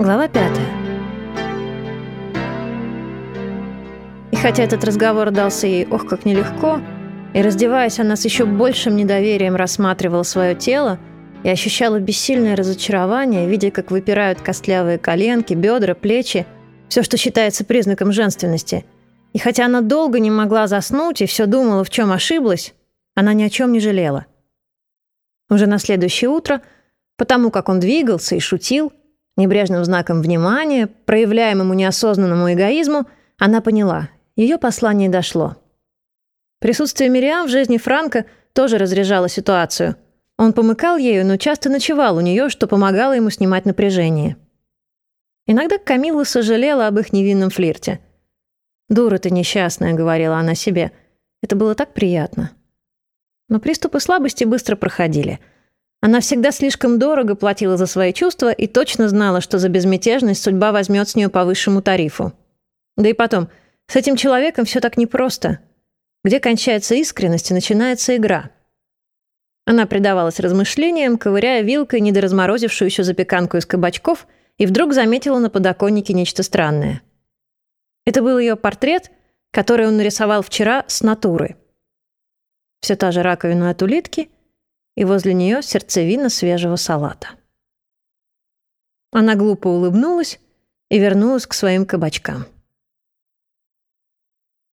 Глава пятая. И хотя этот разговор дался ей ох как нелегко, и раздеваясь, она с еще большим недоверием рассматривала свое тело и ощущала бессильное разочарование, видя, как выпирают костлявые коленки, бедра, плечи, все, что считается признаком женственности. И хотя она долго не могла заснуть и все думала, в чем ошиблась, она ни о чем не жалела. Уже на следующее утро, потому как он двигался и шутил, небрежным знаком внимания, проявляемому неосознанному эгоизму, она поняла, ее послание дошло. Присутствие Мириам в жизни Франка тоже разряжало ситуацию. Он помыкал ею, но часто ночевал у нее, что помогало ему снимать напряжение. Иногда Камилла сожалела об их невинном флирте. «Дура ты несчастная», — говорила она себе. Это было так приятно. Но приступы слабости быстро проходили — она всегда слишком дорого платила за свои чувства и точно знала, что за безмятежность судьба возьмет с нее по высшему тарифу. Да и потом, с этим человеком все так непросто. Где кончается искренность и начинается игра? Она предавалась размышлениям, ковыряя вилкой недоразморозившуюся запеканку из кабачков, и вдруг заметила на подоконнике нечто странное. Это был ее портрет, который он нарисовал вчера с натуры. Все та же раковина от улитки — и возле нее сердцевина свежего салата. Она глупо улыбнулась и вернулась к своим кабачкам.